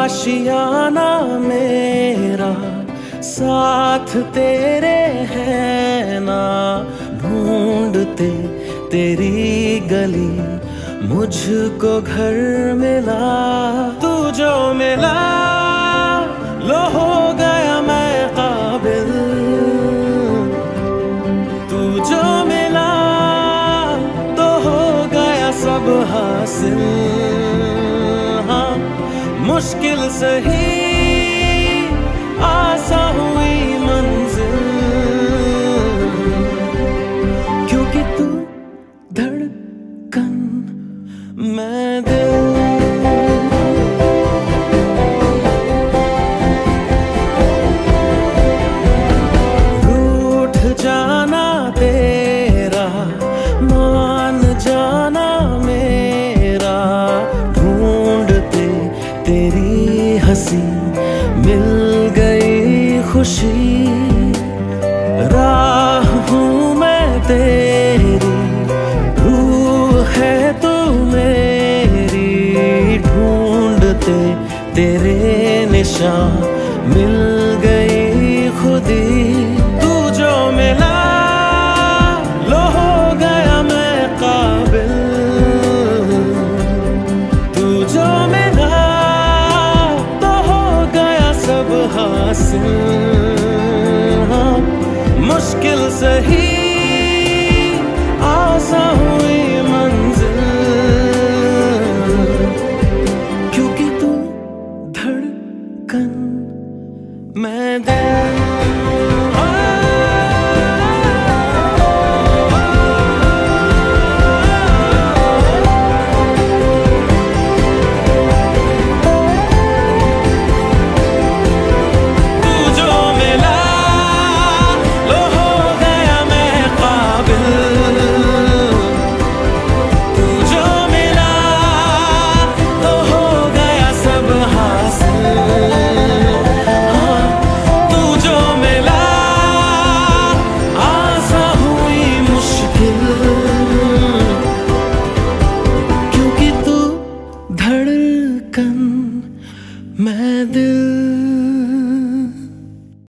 आशियाना मेरा, साथ तेरे है ना। ढूंढते तेरी गली, मुझको घर मिला। तू जो मिला, लो हो गया मैं काबिल। तू जो मिला तो हो गया सब हासिल। मुश्किल सही मिल गई खुशी। राह हूँ मैं तेरी, रूह है तू मेरी। ढूंढते तेरे निशान मिल गई हासिल। हाँ, मुश्किल सही आसा हुई मंजिल। क्योंकि तू धड़कन मैं दिल मैं दिल